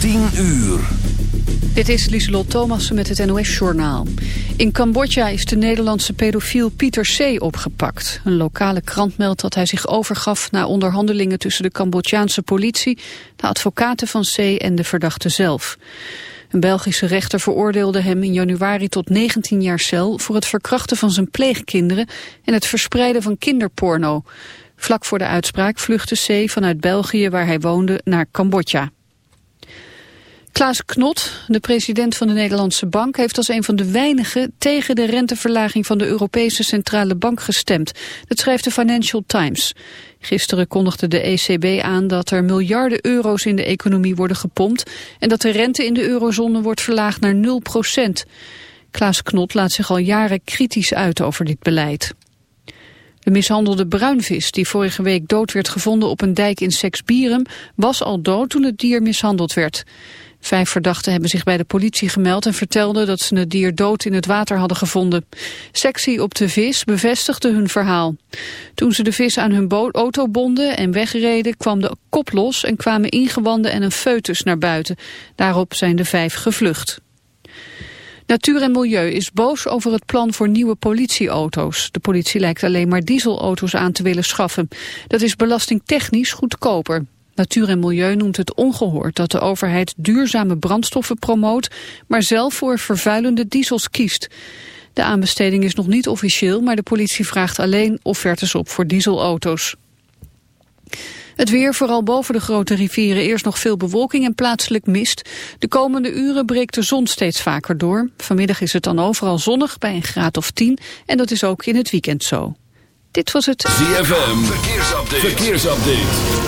10 uur. Dit is Lieselot Thomassen met het NOS-journaal. In Cambodja is de Nederlandse pedofiel Pieter C. opgepakt. Een lokale krant meldt dat hij zich overgaf na onderhandelingen tussen de Cambodjaanse politie, de advocaten van C. en de verdachte zelf. Een Belgische rechter veroordeelde hem in januari tot 19 jaar cel voor het verkrachten van zijn pleegkinderen en het verspreiden van kinderporno. Vlak voor de uitspraak vluchtte C. vanuit België waar hij woonde naar Cambodja. Klaas Knot, de president van de Nederlandse Bank, heeft als een van de weinigen tegen de renteverlaging van de Europese Centrale Bank gestemd. Dat schrijft de Financial Times. Gisteren kondigde de ECB aan dat er miljarden euro's in de economie worden gepompt en dat de rente in de eurozone wordt verlaagd naar 0 procent. Klaas Knot laat zich al jaren kritisch uit over dit beleid. De mishandelde bruinvis die vorige week dood werd gevonden op een dijk in Seksbierum was al dood toen het dier mishandeld werd. Vijf verdachten hebben zich bij de politie gemeld en vertelden dat ze het dier dood in het water hadden gevonden. Sectie op de vis bevestigde hun verhaal. Toen ze de vis aan hun auto bonden en wegreden kwam de kop los en kwamen ingewanden en een foetus naar buiten. Daarop zijn de vijf gevlucht. Natuur en Milieu is boos over het plan voor nieuwe politieauto's. De politie lijkt alleen maar dieselauto's aan te willen schaffen. Dat is belastingtechnisch goedkoper. Natuur en Milieu noemt het ongehoord dat de overheid duurzame brandstoffen promoot, maar zelf voor vervuilende diesels kiest. De aanbesteding is nog niet officieel, maar de politie vraagt alleen offertes op voor dieselauto's. Het weer, vooral boven de grote rivieren, eerst nog veel bewolking en plaatselijk mist. De komende uren breekt de zon steeds vaker door. Vanmiddag is het dan overal zonnig bij een graad of 10 en dat is ook in het weekend zo. Dit was het ZFM, verkeersupdate. verkeersupdate.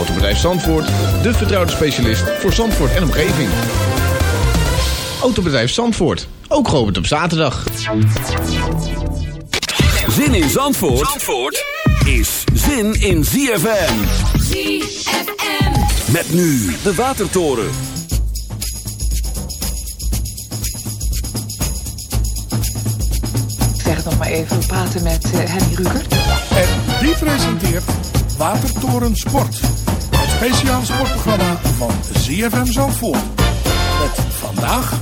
Autobedrijf Zandvoort, de vertrouwde specialist voor Zandvoort en omgeving. Autobedrijf Zandvoort, ook geopend op zaterdag. Zin in Zandvoort, Zandvoort is zin in ZFM. ZFM. Met nu de Watertoren. Ik zeg het nog maar even, we praten met uh, Henny Ruger. En die presenteert Watertoren Sport. Speciaal sportprogramma van ZFM Zandvoort. Met vandaag...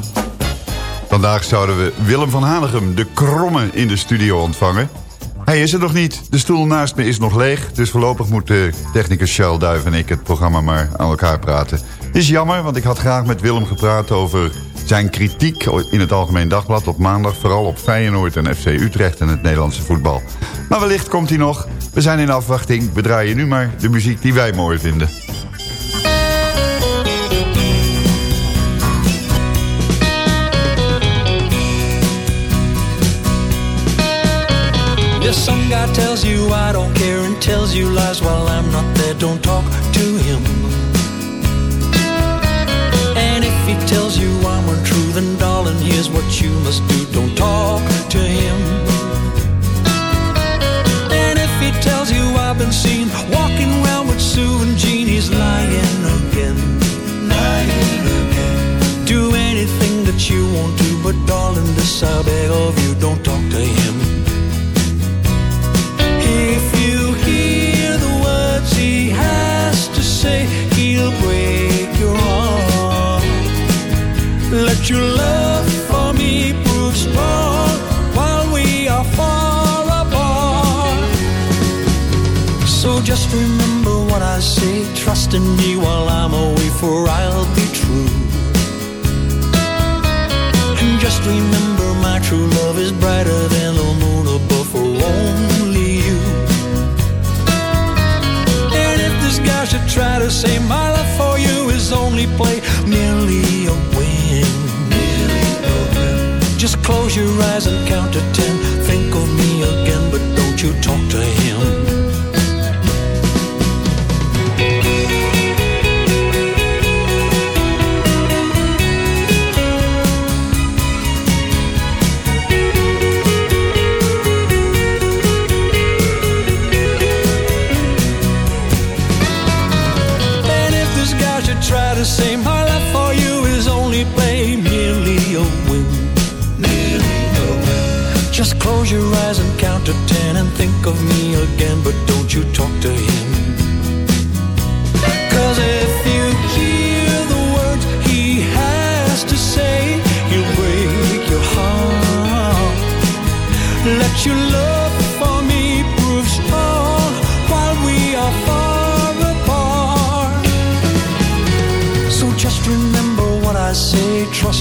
Vandaag zouden we Willem van Hanegem, de kromme, in de studio ontvangen. Hij is er nog niet. De stoel naast me is nog leeg. Dus voorlopig moeten technicus Charles Duif en ik het programma maar aan elkaar praten. Is jammer, want ik had graag met Willem gepraat over zijn kritiek in het Algemeen Dagblad op maandag. Vooral op Feyenoord en FC Utrecht en het Nederlandse voetbal. Maar wellicht komt hij nog. We zijn in afwachting. We draaien nu maar de muziek die wij mooi vinden. If some guy tells you I don't care and tells you lies while I'm not there, don't talk to him. And if he tells you I'm untrue, then darling, here's what you must do. Don't talk Sue and Jean, he's lying again. Lying again. Do anything that you want to, but darling, this I beg of you, don't talk to him. If you hear the words he has to say, he'll break your heart. Let your love for me prove strong while we are far apart. So just remember me while I'm away, for I'll be true. And just remember my true love is brighter than the moon above for only you. And if this guy should try to say my love for you is only play, merely a win. Just close your eyes and count to ten. Think of me again, but don't you talk to him.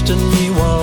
destiny was.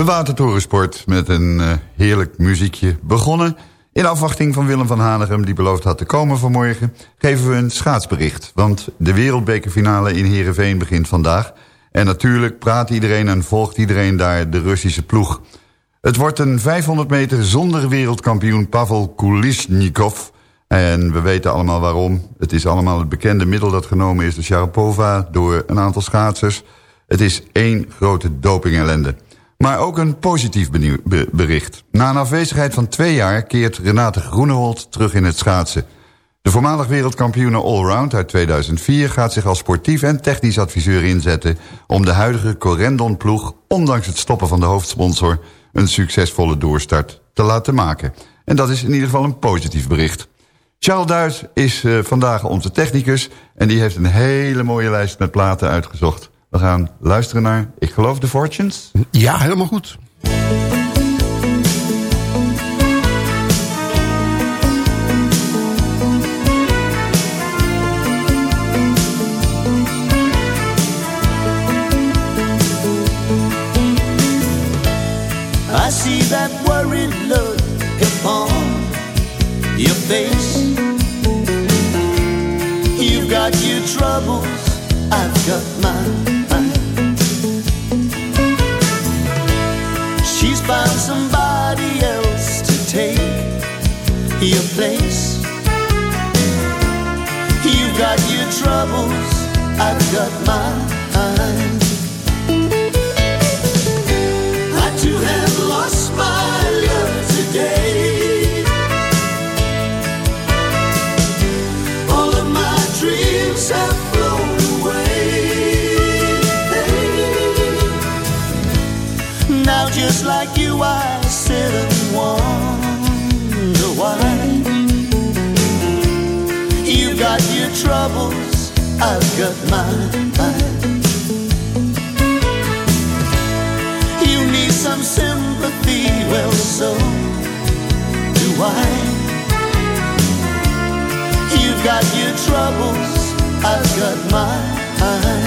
De Watertorensport met een eh, heerlijk muziekje begonnen. In afwachting van Willem van Hanegem, die beloofd had te komen vanmorgen... geven we een schaatsbericht. Want de wereldbekerfinale in Heerenveen begint vandaag. En natuurlijk praat iedereen en volgt iedereen daar de Russische ploeg. Het wordt een 500 meter zonder wereldkampioen Pavel Kulisnikov. En we weten allemaal waarom. Het is allemaal het bekende middel dat genomen is door Sharapova... door een aantal schaatsers. Het is één grote dopingellende. Maar ook een positief bericht. Na een afwezigheid van twee jaar keert Renate Groenewold terug in het schaatsen. De voormalig wereldkampioene Allround uit 2004 gaat zich als sportief en technisch adviseur inzetten... om de huidige Corendon-ploeg, ondanks het stoppen van de hoofdsponsor... een succesvolle doorstart te laten maken. En dat is in ieder geval een positief bericht. Charles Duits is eh, vandaag onze technicus... en die heeft een hele mooie lijst met platen uitgezocht. We gaan luisteren naar, ik geloof, The Fortunes. Ja, helemaal goed. I see that worried look upon your face. You've got your troubles, I've got mine. Found somebody else to take your place. You've got your troubles, I've got mine. troubles, I've got mine. You need some sympathy, well, so do I. You've got your troubles, I've got mine.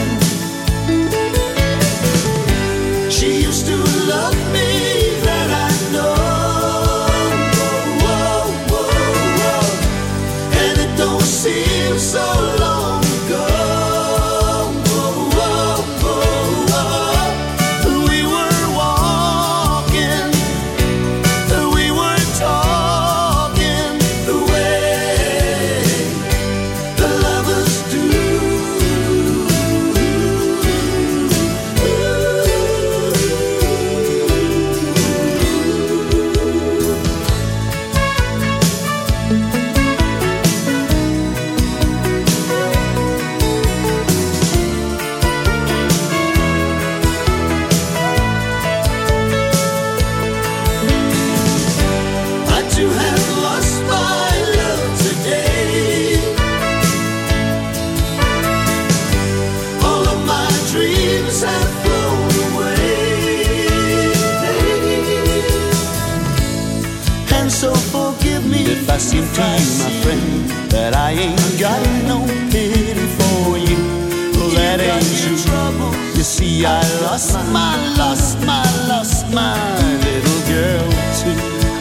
I seem to you, my friend, that I ain't got no pity for you. Well, that ain't true. You see, I lost my, lost my, lost my little girl too.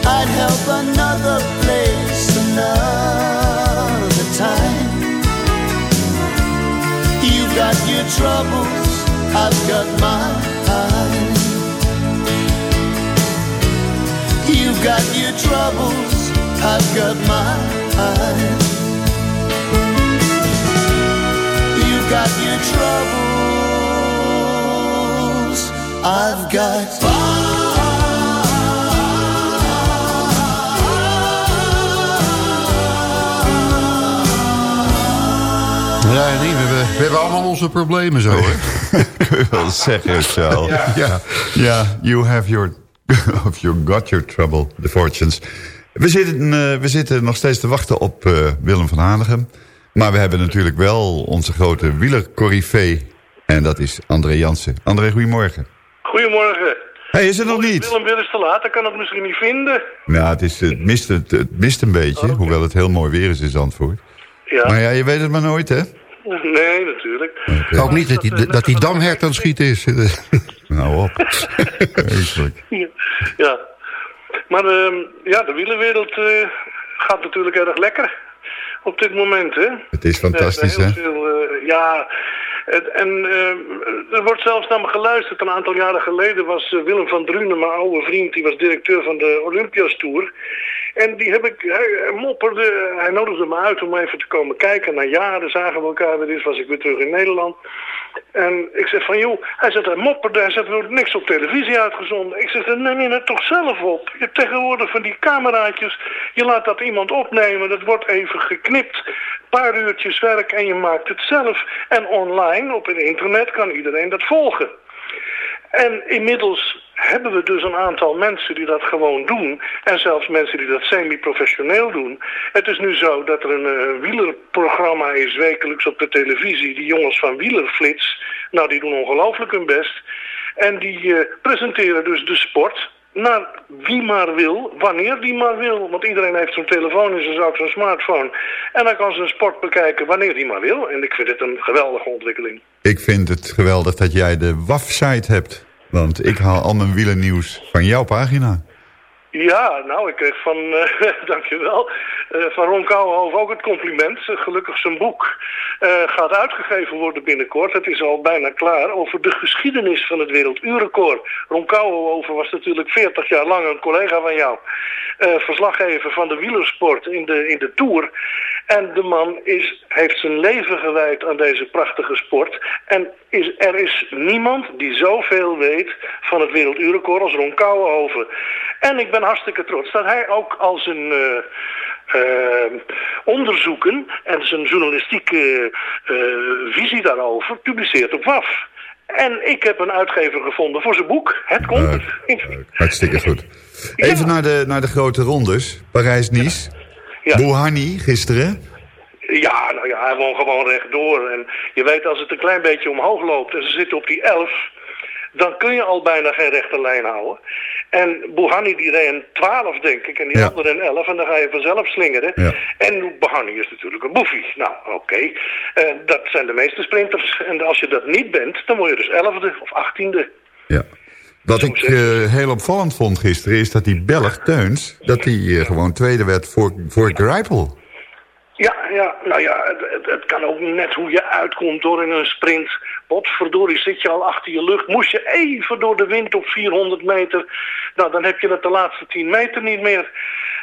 I'd help another place another time. You've got your troubles, I've got mine. You've got your troubles, I've got mine. You've got your troubles, I've got Ja, nee, we, hebben, we hebben allemaal onze problemen zo, hè? Kun je wel zeggen, Charles. Ja. ja. Ja, you have your... of you got your trouble, the fortunes. We zitten, eh, we zitten nog steeds te wachten op eh, Willem van Hanegem. Maar we hebben natuurlijk wel onze grote wielercorrivee. En dat is André Jansen. André, goedemorgen. Goedemorgen. Hey, is er nog niet? Willem weer eens te laat, ik kan het misschien niet vinden. Ja, het, is, het, mist, het, het mist een beetje, hoewel het heel mooi weer is in Zandvoort. Ja. Maar ja, je weet het maar nooit, hè? Nee, natuurlijk. Hoop niet dat die, dat die damhert aan het schieten is. nou op. Ja. Maar ehm, ja, de wielerwereld eh, gaat natuurlijk erg lekker op dit moment, hè? Het is fantastisch, hè? eh, ja, en eh, er wordt zelfs naar me geluisterd. Een aantal jaren geleden was eh, Willem van Drunen, mijn oude vriend, die was directeur van de Olympias Tour. En die heb ik, hij, mopperde, hij nodigde me uit om even te komen kijken. Na jaren zagen we elkaar weer eens, was ik weer terug in Nederland. En ik zeg van, joh, hij zegt, hij mopperde, hij zegt, er niks op televisie uitgezonden. Ik zeg, neem je het toch zelf op. Je hebt tegenwoordig van die cameraatjes, je laat dat iemand opnemen, dat wordt even geknipt. Een paar uurtjes werk en je maakt het zelf. En online, op het internet, kan iedereen dat volgen. En inmiddels hebben we dus een aantal mensen die dat gewoon doen. En zelfs mensen die dat semi-professioneel doen. Het is nu zo dat er een eh, wielerprogramma is wekelijks op de televisie. Die jongens van Wielerflits, nou die doen ongelooflijk hun best. En die eh, presenteren dus de sport naar wie maar wil, wanneer die maar wil. Want iedereen heeft zo'n telefoon in zijn zak, zo'n smartphone. En dan kan zijn sport bekijken wanneer die maar wil. En ik vind het een geweldige ontwikkeling. Ik vind het geweldig dat jij de WAF-site hebt. Want ik haal al mijn wielernieuws van jouw pagina. Ja, nou, ik kreeg van, eh dankjewel, eh van Ron Kouwenhoven ook het compliment. Eh, gelukkig zijn boek gaat uitgegeven worden binnenkort. Het is al bijna klaar over de geschiedenis van het werelduurrecord. Ron Kouwenhoven was natuurlijk 40 jaar lang een collega van jou. verslaggever van de wielersport in de, in de Tour. En de man is, heeft zijn leven gewijd aan deze prachtige sport. En is, er is niemand die zoveel weet van het werelduurrecord als Ron. En ik ben hartstikke trots dat hij ook al zijn eh, eh, onderzoeken en zijn journalistieke eh, visie daarover publiceert op WAF. En ik heb een uitgever gevonden voor zijn boek. Het komt. Hartstikke goed. Even naar, de, naar de grote rondes. Parijs-Nice. Ja. Bouhanni gisteren. Ja, nou ja, hij woont gewoon rechtdoor. En je weet, als het een klein beetje omhoog loopt en ze zitten op die 11, dan kun je al bijna geen rechte lijn houden. En Bouhanni die reed een 12, denk ik, en die Ja. andere een 11, en dan ga je vanzelf slingeren. Ja. En Bouhanni is natuurlijk een boefie. Nou, oké. Eh, dat zijn de meeste sprinters. En als je dat niet bent, dan word je dus 11e of 18e. Ja. Wat ik eh, heel opvallend vond gisteren is dat die Belg Teuns... dat die eh, gewoon tweede werd voor, voor Greipel. Ja, ja, nou ja, het, kan ook net hoe je uitkomt door in een sprint. Potverdorie, zit je al achter je lucht. Moest je even door de wind op 400 meter, nou dan heb je het de laatste 10 meter niet meer.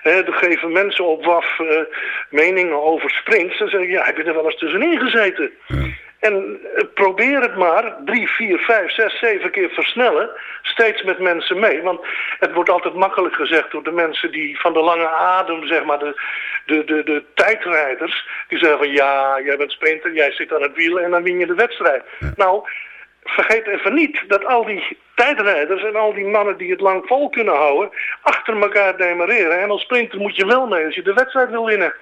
Hè, er geven mensen op WAF eh, meningen over sprints. Dan zeg je, ja, heb je er wel eens tussenin gezeten? En eh, probeer het maar drie, vier, vijf, zes, zeven keer versnellen. Steeds met mensen mee. Want het wordt altijd makkelijk gezegd door de mensen die van de lange adem, zeg maar, de, de, de, de tijdrijders. Die zeggen van ja, jij bent sprinter, jij zit aan het wiel en dan win je de wedstrijd. Nou, vergeet even niet dat al die tijdrijders en al die mannen die het lang vol kunnen houden, achter elkaar demareren. En als sprinter moet je wel mee als je de wedstrijd wil winnen.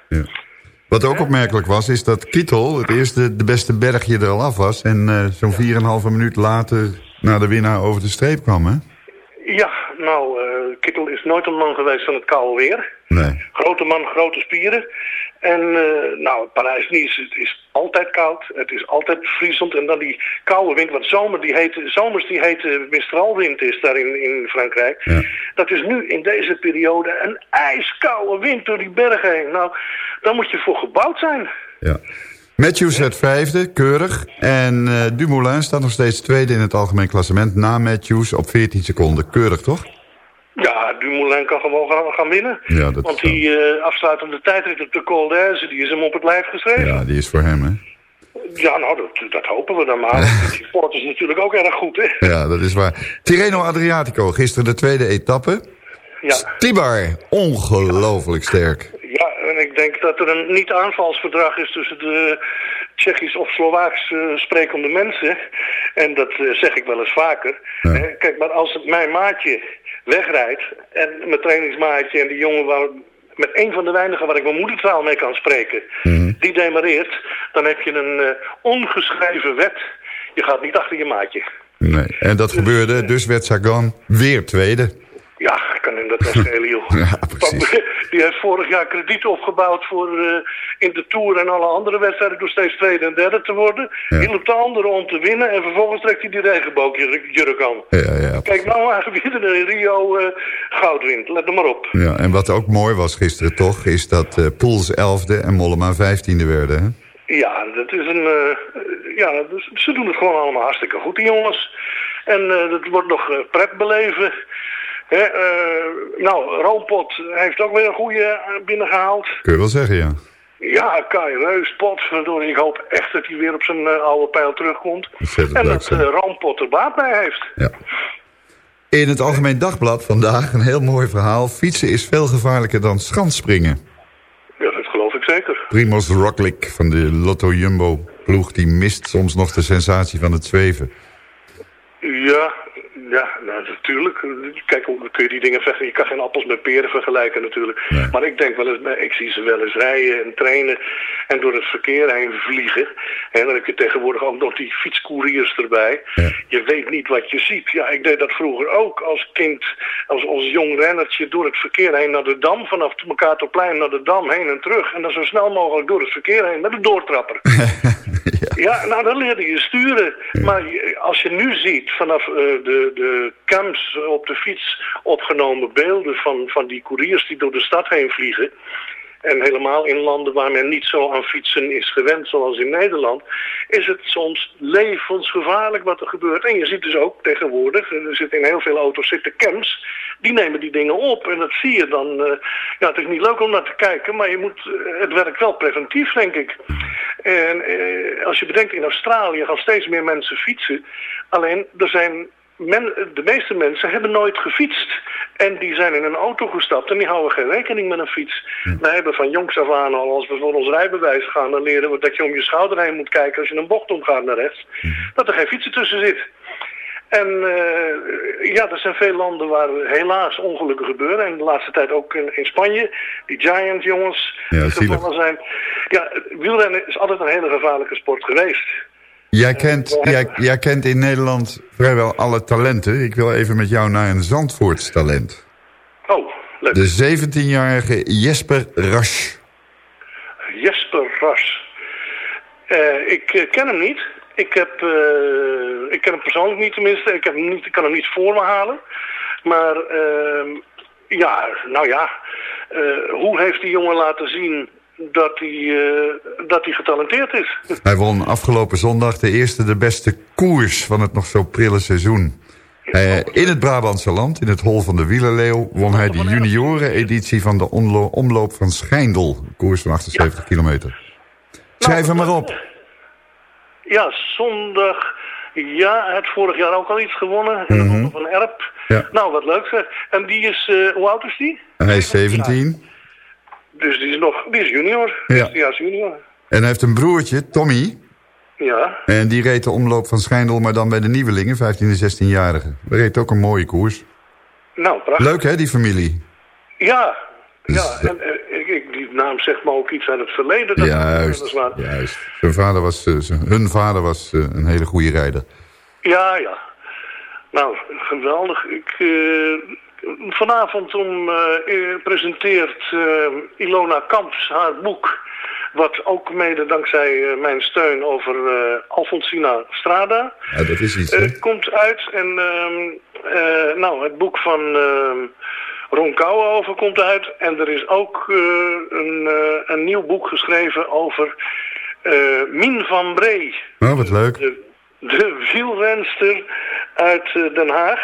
Wat ook opmerkelijk was, is dat Kittel het eerste de beste bergje er al af was... en eh, zo'n 4,5 minuut later naar de winnaar over de streep kwam, hè? Ja, nou, eh, Kittel is nooit een man geweest van het koude weer. Nee. Grote man, grote spieren. En uh, nou, Parijs-Nice, het is altijd koud. Het is altijd vriezend. En dan die koude wind, want zomer die heet, zomers die heet Mistralwind is daar in, in Frankrijk. Ja. Dat is nu in deze periode een ijskoude wind door die bergen heen. Nou, daar moet je voor gebouwd zijn. Ja. Matthews werd vijfde, keurig. En uh, Dumoulin staat nog steeds tweede in het algemeen klassement... na Matthews op 14 seconden. Keurig, toch? Ja, Dumoulin kan gewoon gaan, gaan winnen. Ja, dat Want die uh, afsluitende tijdrit op de Col die is hem op het lijf geschreven. Ja, die is voor hem, hè? Ja, nou, dat, dat hopen we dan maar. die sport is natuurlijk ook erg goed, hè? Ja, dat is waar. Tirreno Adriatico, gisteren de tweede etappe. Ja. Stibar, ongelooflijk sterk. Ja, en ik denk dat er een niet-aanvalsverdrag is tussen de Tsjechisch of Slovaaks uh, sprekende mensen. En dat uh, zeg ik wel eens vaker. Ja. Kijk, maar als het mijn maatje wegrijdt en mijn trainingsmaatje en die jongen waar, met een van de weinigen waar ik mijn moedertaal mee kan spreken, Mhm. die demareert, dan heb je een uh, ongeschreven wet. Je gaat niet achter je maatje. Nee, en dat gebeurde, dus werd Sagan weer tweede. Ja, kan hem dat wel schelen, joh. Ja, precies. Die heeft vorig jaar krediet opgebouwd voor uh, in de Tour en alle andere wedstrijden door steeds tweede en derde te worden. Ja. Hielp de anderen om te winnen en vervolgens trekt hij die regenboogjurk aan. Ja, ja. Kijk nou eigenlijk wie er in Rio uh, goud wint. Let er maar op. Ja, en wat ook mooi was gisteren toch, is dat uh, Poels elfde en Mollema vijftiende werden, hè? Ja, dat is een... Uh, ja, ze doen het gewoon allemaal hartstikke goed, die jongens. En uh, dat wordt nog uh, pret beleven. He, uh, nou, Roompot heeft ook weer een goede binnengehaald. Kun je wel zeggen, ja. Ja, Kai Reus, pot. Ik hoop echt dat hij weer op zijn uh, oude pijl terugkomt. en dat uh, Roompot er baat bij heeft. Ja. In het Algemeen Dagblad vandaag een heel mooi verhaal. Fietsen is veel gevaarlijker dan schansspringen. Ja, dat geloof ik zeker. Primoz Roglic van de Lotto Jumbo ploeg... die mist soms nog de sensatie van het zweven. Ja, ja, nou, natuurlijk. Kijk, hoe kun je die dingen vechten? Je kan geen appels met peren vergelijken natuurlijk. Nee. Maar ik denk wel eens, ik zie ze wel eens rijden en trainen en door het verkeer heen vliegen. En dan heb je tegenwoordig ook nog die fietscouriers erbij. Ja. Je weet niet wat je ziet. Ja, ik deed dat vroeger ook als kind, als, als jong rennertje door het verkeer heen naar de Dam. Vanaf het Mercatorplein naar de Dam heen en terug. En dan zo snel mogelijk door het verkeer heen met een doortrapper. ja. nou dan leerde je sturen. Maar als je nu ziet vanaf uh, de, de cams op de fiets opgenomen beelden van, van die couriers die door de stad heen vliegen. En helemaal in landen waar men niet zo aan fietsen is gewend zoals in Nederland, is het soms levensgevaarlijk wat er gebeurt. En je ziet dus ook tegenwoordig, er zitten in heel veel auto's zitten cams, die nemen die dingen op. En dat zie je dan, uh, ja het is niet leuk om naar te kijken, maar je moet, uh, het werkt wel preventief denk ik. En als je bedenkt in Australië gaan steeds meer mensen fietsen, alleen er zijn men, de meeste mensen hebben nooit gefietst. En die zijn in een auto gestapt en die houden geen rekening met een fiets. Hm. We hebben van jongs af aan al, als we voor ons rijbewijs gaan, dan leren we dat je om je schouder heen moet kijken als je een bocht omgaat naar rechts. Hm. Dat er geen fietsen tussen zit. En uh, ja, er zijn veel landen waar helaas ongelukken gebeuren. En de laatste tijd ook in, in Spanje. Die Giant jongens. Ja, die gevallen zijn. Ja, wielrennen is altijd een hele gevaarlijke sport geweest. Jij kent, jij, jij kent in Nederland vrijwel alle talenten. Ik wil even met jou naar een Zandvoorts talent. Oh, leuk. De 17-jarige Jesper Rasch. Jesper Ras. Eh, ik eh, ken hem niet. Ik, heb, eh, ik ken hem persoonlijk niet tenminste. Ik, heb hem niet, ik kan hem niet voor me halen. Maar ehm, ja, nou ja. hoe heeft die jongen laten zien dat hij, eh, dat hij getalenteerd is? Hij won afgelopen zondag de eerste de beste koers van het nog zo prille seizoen. Eh, in het Brabantse land, in het hol van de Wielerleeuw... won hij de junioren-editie van de omloop van Schijndel. Een koers van 78 kilometer. Schrijf hem maar op. Ja, zondag. Ja, hij had vorig jaar ook al iets gewonnen. In de Mhm. Ronde van Erp. Ja. Nou, wat leuk zeg. En die is, eh, hoe oud is die? Hij is 17 Dus die is nog, die is junior. Ja. Ja, is junior. en hij heeft een broertje, Tommy... Ja. En die reed de omloop van Schijndel, maar dan bij de nieuwelingen, 15 en 16-jarigen. Die reed ook een mooie koers. Nou, prachtig. Leuk hè, die familie? Ja. Ja, en eh, ik, die naam zegt me ook iets uit het verleden. Dat Juist, juist. Zijn vader was, eh, hun vader was eh, een hele goede rijder. Ja, ja. Nou, geweldig. Ik, vanavond om, eh, presenteert eh, Ilona Kamps haar boek. Wat ook mede dankzij eh, mijn steun over Alfonsina Strada Ja, dat is iets komt uit. En ehm, eh, nou, het boek van ehm, Ron Kouwenhoven komt uit. En er is ook een, een nieuw boek geschreven over Mien van Bree. Oh, wat leuk. De, de wielrenster uit eh, Den Haag,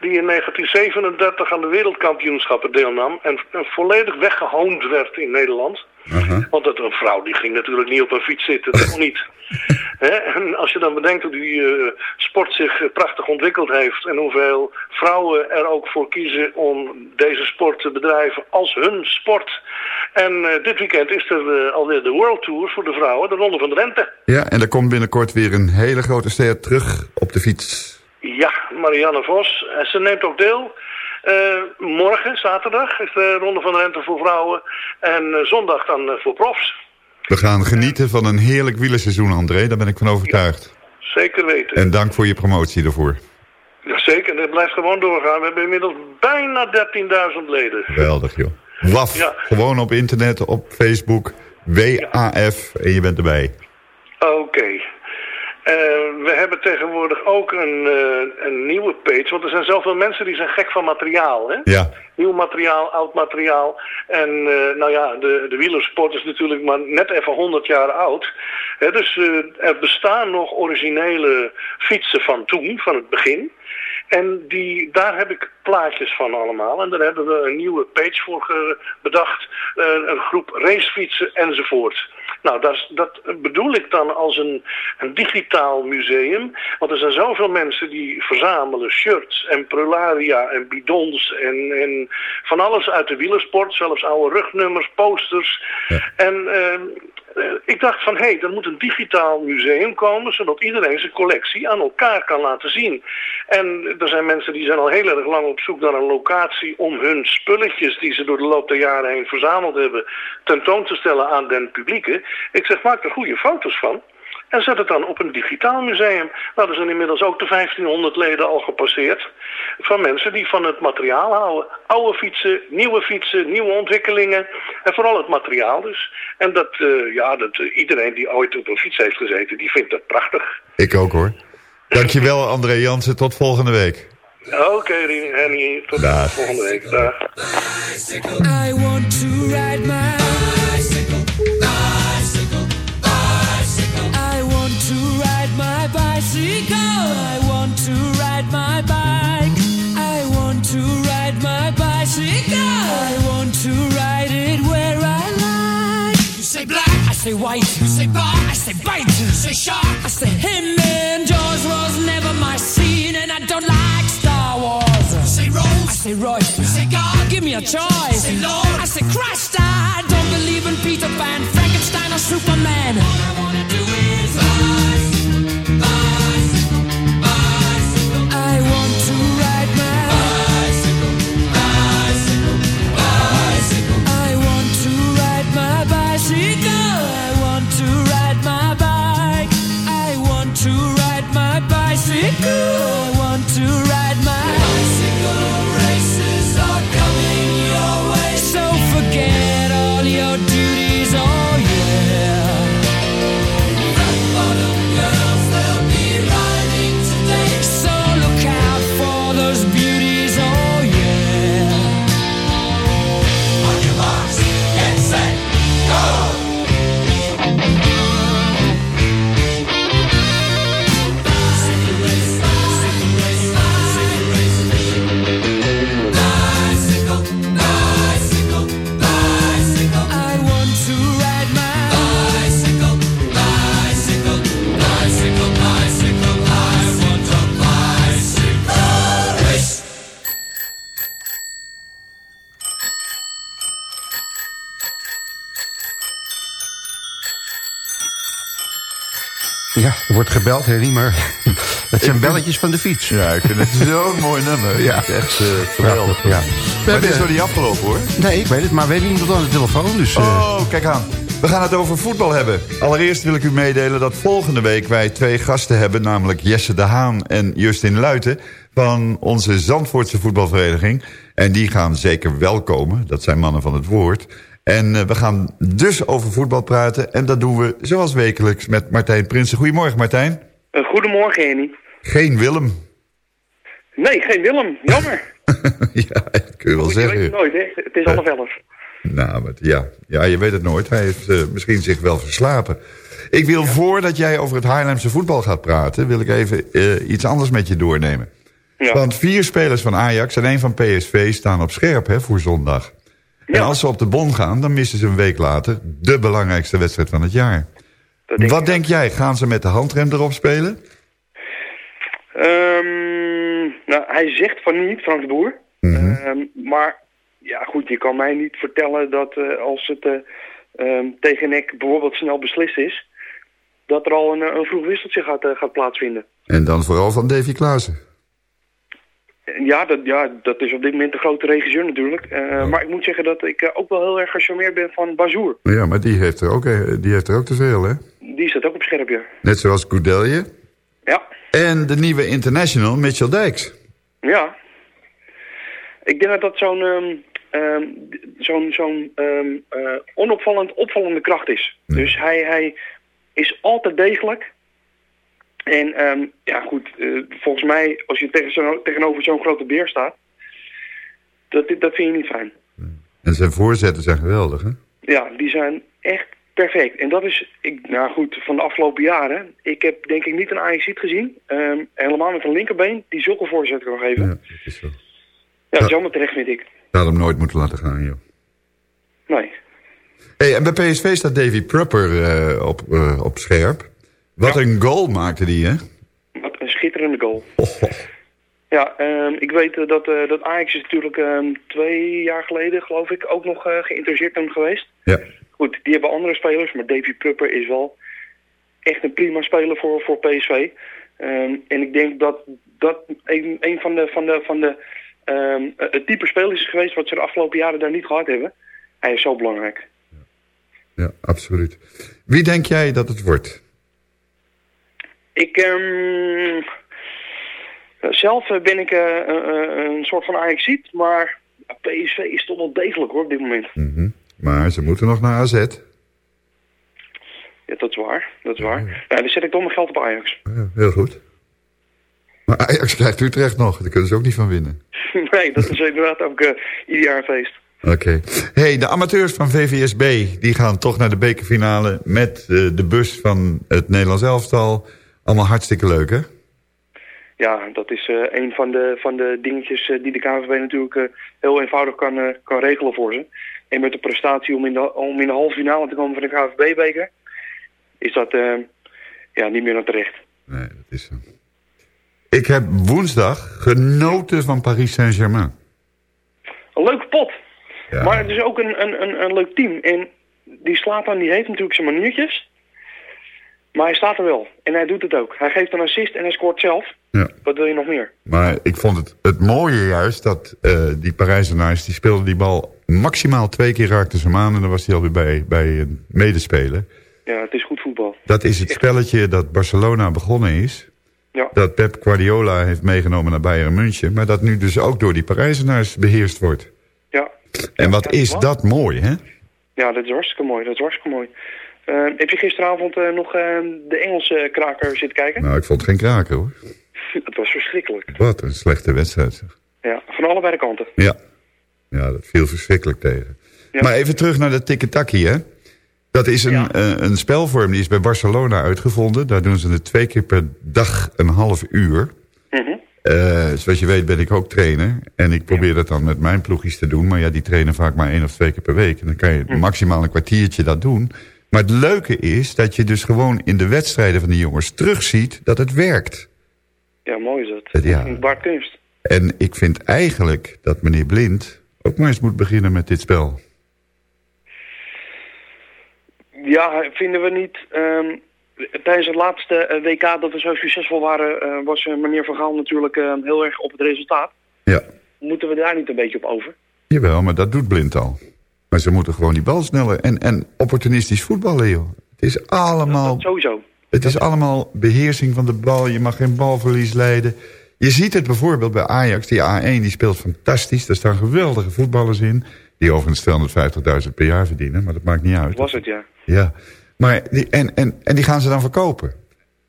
die in 1937 aan de wereldkampioenschappen deelnam en, en volledig weggehoond werd in Nederland. Aha. Want dat, een vrouw die ging natuurlijk niet op een fiets zitten, dat kon niet. Hè? En als je dan bedenkt hoe die eh, sport zich eh, prachtig ontwikkeld heeft... en hoeveel vrouwen er ook voor kiezen om deze sport te bedrijven als hun sport. En eh, dit weekend is er alweer de World Tour voor de vrouwen, de Ronde van de Rente. Ja, en er komt binnenkort weer een hele grote ster terug op de fiets. Ja, Marianne Vos. En ze neemt ook deel. Eh, morgen, zaterdag, is de Ronde van de Rente voor vrouwen. En eh, zondag dan eh, voor profs. We gaan genieten van een heerlijk wielerseizoen, André. Daar ben ik van overtuigd. Zeker weten. En dank voor je promotie daarvoor. Ja, zeker, dit blijft gewoon doorgaan. We hebben inmiddels bijna 13.000 leden. Geweldig, joh. WAF. Ja. Gewoon op internet, op Facebook. WAF. En je bent erbij. Oké. We hebben tegenwoordig ook een, eh, een nieuwe page. Want er zijn zoveel mensen die zijn gek van materiaal. Hè? Ja. Nieuw materiaal, oud materiaal. En eh, nou ja, de, de wielersport is natuurlijk maar net even 100 jaar oud. Hè, dus eh, er bestaan nog originele fietsen van toen, van het begin. En die, daar heb ik plaatjes van allemaal. En daar hebben we een nieuwe page voor bedacht. Eh, een groep racefietsen enzovoort. Nou, dat, dat bedoel ik dan als een, een digitaal museum. Want er zijn zoveel mensen die verzamelen shirts en prularia en bidons en, en van alles uit de wielersport. Zelfs oude rugnummers, posters. En ehm, eh, ik dacht van, hé, hey, er moet een digitaal museum komen... zodat iedereen zijn collectie aan elkaar kan laten zien. En er zijn mensen die zijn al heel erg lang op zoek naar een locatie... om hun spulletjes die ze door de loop der jaren heen verzameld hebben... tentoon te stellen aan den publieke. Ik zeg, maak er goede foto's van... En zet het dan op een digitaal museum. Nou, er zijn inmiddels ook de 1500 leden al gepasseerd. Van mensen die van het materiaal houden. Oude fietsen, nieuwe fietsen, nieuwe ontwikkelingen. En vooral het materiaal dus. En dat, eh, ja, dat eh, iedereen die ooit op een fiets heeft gezeten, die vindt dat prachtig. Ik ook hoor. Dankjewel André Jansen. Tot volgende week. Oké, Henny, tot volgende week. Dag. Say black, I say white. You say bar, I say bite. You say shark, I say him. And Jaws was never my scene, and I don't like Star Wars. You say Rose, I say Royce. You say God, give me a choice. Say Lord, I say Christ. I don't believe in Peter Pan, Frankenstein, or Superman. Wordt gebeld, Henny, maar het zijn belletjes van de fiets. Ja, ik vind het zo'n mooi nummer. Ja. Echt uh, geweldig. Ja. Maar het is nog niet afgelopen, hoor. Nee, ik weet het, maar we hebben iemand aan de telefoon, dus... Uh... Oh, kijk aan. We gaan het over voetbal hebben. Allereerst wil ik u meedelen dat volgende week wij twee gasten hebben... namelijk Jesse de Haan en Justin Luiten van onze Zandvoortse voetbalvereniging. En die gaan zeker wel komen. Dat zijn mannen van het woord. En uh, we gaan dus over voetbal praten. En dat doen we zoals wekelijks met Martijn Prinsen. Goedemorgen Martijn. Uh, goedemorgen Henny. Geen Willem. Nee, geen Willem. Jammer. ja, dat kun je wel Goed, zeggen. Je weet het nooit, hè? Het is half elf. Nou, maar, ja. ja, je weet het nooit. Hij heeft uh, misschien zich wel verslapen. Ik wil ja. voordat jij over het Haarlemse voetbal gaat praten... wil ik even uh, iets anders met je doornemen. Ja. Want vier spelers van Ajax en één van PSV staan op scherp hè, voor zondag. En als ze op de bon gaan, dan missen ze een week later... de belangrijkste wedstrijd van het jaar. Denk Wat denk jij? Gaan ze met de handrem erop spelen? Um, nou, hij zegt van niet, Frank de Boer. Mhm. Mm -hmm. um, maar ja, goed, je kan mij niet vertellen dat uh, als het uh, um, tegen nek bijvoorbeeld snel beslist is... dat er al een, een vroeg wisseltje gaat, uh, gaat plaatsvinden. En dan vooral van Davy Klaassen. Ja dat, ja, dat is op dit moment de grote regisseur natuurlijk. Uh, ja. Maar ik moet zeggen dat ik uh, ook wel heel erg gecharmeerd ben van Bazour. Ja, maar die heeft er ook, die heeft er ook te veel, hè? Die staat ook op scherp, ja. Net zoals Goudelje. Ja. En de nieuwe international, Mitchell Dijks. Ja. Ik denk dat dat zo'n um, um, zo'n zo'n um, uh, onopvallend opvallende kracht is. Dus hij, hij is altijd degelijk... En um, ja goed, uh, volgens mij als je tegen zo, tegenover zo'n grote beer staat, dat, dat vind je niet fijn. En zijn voorzetten zijn geweldig, hè? Ja, die zijn echt perfect. En dat is, ik, nou goed, van de afgelopen jaren, ik heb denk ik niet een Ajaxiet gezien, um, helemaal met een linkerbeen, die zulke voorzetten kan geven. Ja, dat is zo. Ja, dat is jammer terecht, vind ik. Dat hem nooit moeten laten gaan, joh. Nee. Hey, en bij PSV staat Davy Prupper uh, op, uh, op scherp. Wat ja. een goal maakte die, hè? Wat een schitterende goal. Oh. Ja, um, ik weet uh, dat, uh, dat Ajax is natuurlijk um, twee jaar geleden, geloof ik, ook nog uh, geïnteresseerd in geweest. Ja. Goed, die hebben andere spelers, maar Davy Prupper is wel echt een prima speler voor, voor PSV. Um, en ik denk dat dat een, een van de, van de, van de het type spelers is geweest wat ze de afgelopen jaren daar niet gehad hebben. Hij is zo belangrijk. Ja, ja absoluut. Wie denk jij dat het wordt? Ik, um, zelf ben ik uh, uh, een soort van Ajaxiet, maar PSV is toch wel degelijk hoor op dit moment. Mm -hmm. Maar ze moeten nog naar AZ. Ja, dat is waar. Dat is waar. Ja, dan zet ik toch mijn geld op Ajax. Ja, heel goed. Maar Ajax krijgt Utrecht nog, daar kunnen ze ook niet van winnen. nee, dat is inderdaad ook uh, ieder jaar een feest. Oké. Okay. hey, de amateurs van VVSB, die gaan toch naar de bekerfinale met de bus van het Nederlands elftal... Allemaal hartstikke leuk, hè? Ja, dat is uh, een van de, van de dingetjes uh, die de KNVB natuurlijk uh, heel eenvoudig kan, kan regelen voor ze. En met de prestatie om in de, om in de halve finale te komen van de KNVB-beker... is dat ja, niet meer dan terecht. Nee, dat is zo. Ik heb woensdag genoten van Paris Saint-Germain. Een leuke pot. Ja. Maar het is ook een, een, een, een leuk team. En die Slatan die heeft natuurlijk zijn maniertjes... Maar hij staat er wel. En hij doet het ook. Hij geeft een assist en hij scoort zelf. Ja. Wat wil je nog meer? Maar ik vond het, het mooie juist dat uh, die Parijzenaars... die speelden die bal maximaal twee keer raakten ze hem aan... en dan was hij alweer bij, bij een medespeler. Ja, het is goed voetbal. Dat is het spelletje dat Barcelona begonnen is. Ja. Dat Pep Guardiola heeft meegenomen naar Bayern München... maar dat nu dus ook door die Parijzenaars beheerst wordt. Ja. En wat is dat mooi, hè? Ja, dat is hartstikke mooi. Dat is hartstikke mooi. Uh, heb je gisteravond uh, nog uh, de Engelse kraker zitten kijken? Nou, ik vond het geen kraker hoor. Het was verschrikkelijk. Wat een slechte wedstrijd zeg. Ja, van allebei de kanten. Ja, ja dat viel verschrikkelijk tegen. Ja. Maar even terug naar de tiki-taki hè. Dat is een, ja. een spelvorm die is bij Barcelona uitgevonden. Daar doen ze het twee keer per dag een half uur. Mm -hmm. zoals je weet ben ik ook trainer. En ik probeer ja. dat dan met mijn ploegjes te doen. Maar ja, die trainen vaak maar één of twee keer per week. En dan kan je mm. maximaal een kwartiertje dat doen... Maar het leuke is dat je dus gewoon in de wedstrijden van die jongens terugziet dat het werkt. Ja, mooi is dat. Ja. Bart Kunst. En ik vind eigenlijk dat meneer Blind ook maar eens moet beginnen met dit spel. Ja, vinden we niet... Um, Tijdens het laatste eh, WK dat we zo succesvol waren, eh, was eh, meneer Van Gaal natuurlijk heel erg op het resultaat. Ja. Moeten we daar niet een beetje op over? Jawel, maar dat doet Blind al. Maar ze moeten gewoon die bal sneller en, en opportunistisch voetballen, joh. Het is allemaal... Sowieso. Het is allemaal beheersing van de bal. Je mag geen balverlies leiden. Je ziet het bijvoorbeeld bij Ajax. Die A1 die speelt fantastisch. Daar staan geweldige voetballers in. Die overigens 250.000 per jaar verdienen. Maar dat maakt niet uit. Was het, ja. Ja. Maar die, en, en, en die gaan ze dan verkopen.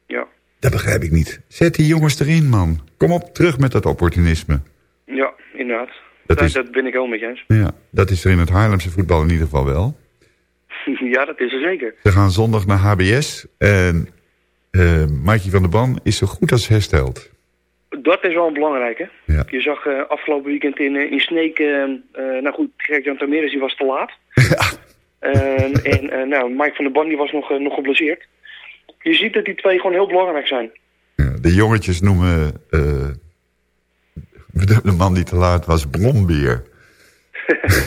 Ja. Dat begrijp ik niet. Zet die jongens erin, man. Kom op, terug met dat opportunisme. Ja, inderdaad. Dat is- dat ben ik wel met eens. Ja, dat is er in het Haarlemse voetbal in ieder geval wel. ja, dat is er zeker. Ze gaan zondag naar HBS. En eh Mikey van der Ban is zo goed als hersteld. Dat is wel belangrijk, hè? Ja. Je zag eh, afgelopen weekend in, eh, in Sneek... nou goed, Gert-Jan Tameres die was te laat. En, en nou, Mike van der Ban die was nog, nog geblesseerd. Je ziet dat die twee gewoon heel belangrijk zijn. De jongetjes noemen de, de man die te laat was Blombeer.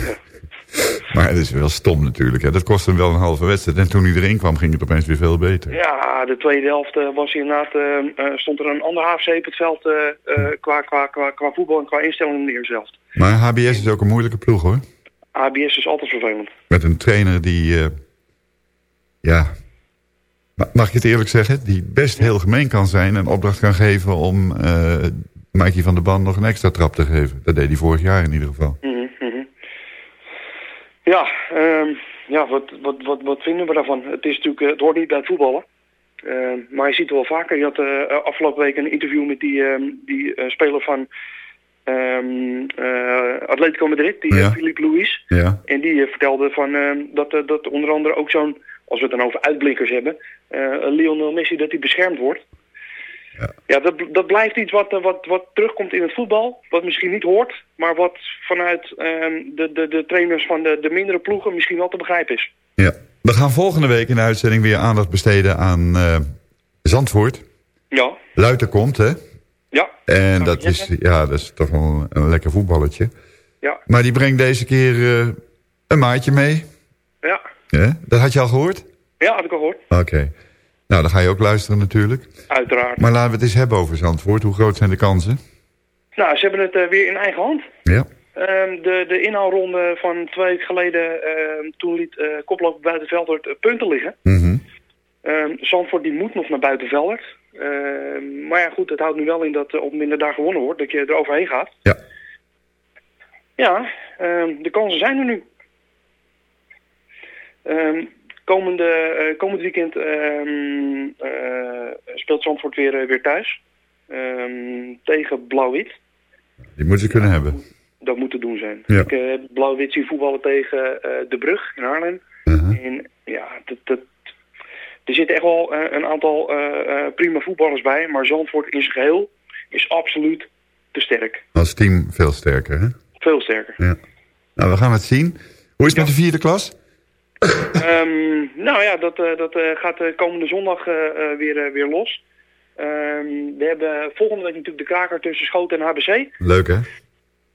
maar het is wel stom natuurlijk. Hè. Dat kost hem wel een halve wedstrijd. En toen hij erin kwam ging het opeens weer veel beter. Ja, de tweede helft eh, was inderdaad, eh, eh, stond er een ander HFC op het veld qua, qua, qua, qua voetbal en qua instelling in de eerste helft. Maar HBS is ook een moeilijke ploeg hoor. ABS is altijd vervelend. Met een trainer die... ja... ma- Mag ik het eerlijk zeggen? Die best heel gemeen kan zijn en opdracht kan geven om eh Mikey van der Ban nog een extra trap te geven. Dat deed hij vorig jaar in ieder geval. Mhm, mhm. Ja, ehm, ja wat, wat, wat, wat vinden we daarvan? Het, is natuurlijk, eh, het hoort niet bij het voetballen. Ehm, maar je ziet het wel vaker. Je had eh, afgelopen week een interview met die, ehm, die eh, speler van eh, Atletico Madrid, die Ja. eh, Philippe Luis. Ja. En die eh, vertelde van, dat, eh, dat onder andere ook zo'n, als we het dan over uitblinkers hebben, eh, Lionel Messi, dat hij beschermd wordt. Ja, dat, dat blijft iets wat, eh, wat, wat terugkomt in het voetbal. Wat misschien niet hoort, maar wat vanuit ehm, de, de, de trainers van de, de mindere ploegen misschien wel te begrijpen is. Ja. We gaan volgende week in de uitzending weer aandacht besteden aan eh, Zandvoort. Ja, Luiten komt, hè? ja. En dat is, ja, dat is toch wel een, een lekker voetballetje. Ja. Maar die brengt deze keer eh, een maatje mee. Ja. Ja? Dat had je al gehoord? ja, had ik al gehoord. Oké. Nou, dan ga je ook luisteren natuurlijk. Uiteraard. Maar laten we het eens hebben over Zandvoort. Hoe groot zijn de kansen? Nou, ze hebben het eh, weer in eigen hand. Ja. Ehm, de, de inhaalronde van twee weken geleden, ehm, toen liet uh, koploper Buitenveldert uh, punten liggen. Mhm. Ehm, Zandvoort die moet nog naar Buitenveldert. Ehm, maar ja, goed, het houdt nu wel in dat op minder daar gewonnen wordt, dat je er overheen gaat. Ja. Ja, de kansen zijn er nu. Ehm, komende, uh, komend weekend ehm, uh, speelt Zandvoort weer, uh, weer thuis. Ehm, tegen Blauw-Wit. Die moeten ze kunnen hebben. Dat moet te doen zijn. Ja. Ik heb Blauw-Wit zien voetballen tegen eh, De Brug in Haarlem. Uh-huh. En ja, dat, dat, er zitten echt wel een aantal prima voetballers bij. Maar Zandvoort in zijn geheel is absoluut te sterk. Als team veel sterker, hè? Veel sterker. Ja. Nou, we gaan het zien. Hoe is het ja. met de vierde klas? Um, nou ja, dat, uh, dat uh, gaat uh, komende zondag weer, weer los. Um, we hebben volgende week natuurlijk de kraker tussen Schoten en HBC. Leuk, hè?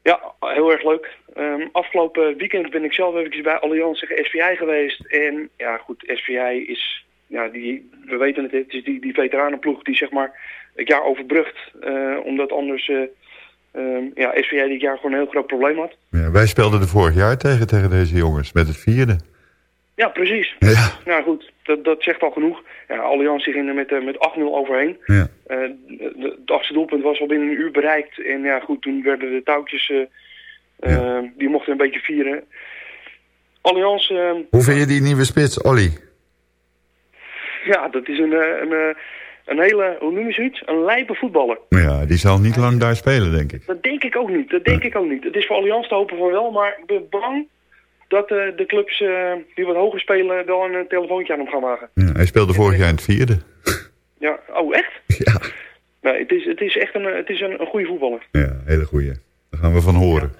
Ja, heel erg leuk. Um, afgelopen weekend ben ik zelf even bij Allianz tegen SVI geweest. En ja, goed, SVI is, ja, die, we weten het, het is die, die veteranenploeg die zeg maar het jaar overbrugt. Uh, omdat anders, uh, um, ja, SVI dit jaar gewoon een heel groot probleem had. Ja, wij speelden er vorig jaar tegen, tegen deze jongens, met het vierde. Ja, precies. Ja. Nou goed, dat, dat zegt al genoeg. Ja, Allianz ging er met, uh, met 8-0 overheen. Ja. het achtste doelpunt was al binnen een uur bereikt. En ja, goed, toen werden de touwtjes, ja. die mochten een beetje vieren. Allianz... Hoe vind je die nieuwe spits, Olly? Ja, dat is een, een, een hele, hoe noem je zoiets? Een lijpe voetballer. Ja, die zal niet lang daar spelen, denk ik. Dat denk ik ook niet, dat denk ik ook niet. Het is voor Allianz te hopen voor wel, maar ik ben bang dat uh, de clubs uh, die wat hoger spelen wel een telefoontje aan hem gaan wagen. Ja, hij speelde vorig jaar in het vierde. Ja, oh echt? Ja. Nee, het is, het is echt een, het is een, een goede voetballer. Ja, hele goede. Daar gaan we van horen.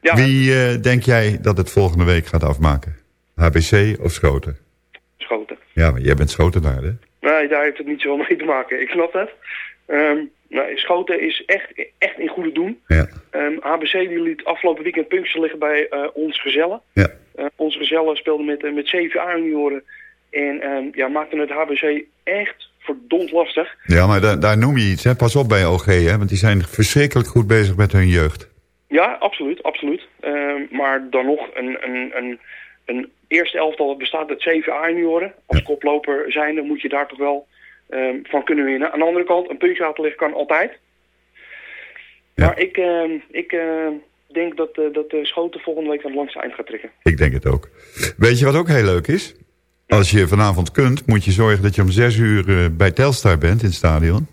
Ja. Wie uh, denk jij dat het volgende week gaat afmaken? HBC of Schoten? Schoten. Ja, maar jij bent Schoten daar, hè? Nee, daar heeft het niet zo mee te maken. Ik snap dat. Um, nee, Schoten is echt, echt in goede doen. Ja. Um, HBC die liet afgelopen weekend puntjes liggen bij uh, ons gezellen. Ja. Uh, onze gezellen speelden met, uh, met 7 A-junioren. En ehm, ja, maakte het HBC echt verdomd lastig. Ja, maar daar, daar noem je iets, hè? Pas op bij OG, hè? Want die zijn verschrikkelijk goed bezig met hun jeugd. Ja, absoluut, absoluut. Ehm, maar dan nog een, een, een, een eerste elftal dat bestaat uit zeven A-junioren. Als koploper zijnde moet je daar toch wel ehm, van kunnen winnen. Aan de andere kant, een puntje laten liggen kan altijd. Maar ik, ehm, ik ehm, denk dat, eh, dat de Schoten volgende week aan het langste eind gaat trekken. Ik denk het ook. Weet je wat ook heel leuk is? Als je vanavond kunt, moet je zorgen dat je om zes uur eh, bij Telstar bent in het stadion.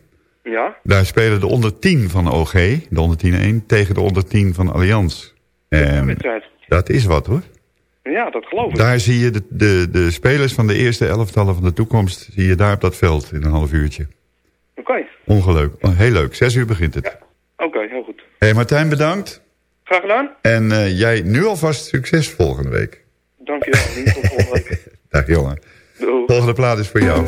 Ja? Daar spelen de onder 10 van OG, de onder 10-1, tegen de onder 10 van Allianz. Wedstrijd. dat is wat hoor. Ja, dat geloof ik. Daar zie je de, de, de spelers van de eerste elftallen van de toekomst... zie je daar op dat veld in een half uurtje. Oké, Ongelooflijk. Oh, heel leuk. Zes uur begint het. oké, heel goed. hey Martijn, bedankt. Graag gedaan. En eh, jij nu alvast succes volgende week. Dankjewel. Niet tot volgende week. Dag jongen. Doei. Volgende plaat is voor jou.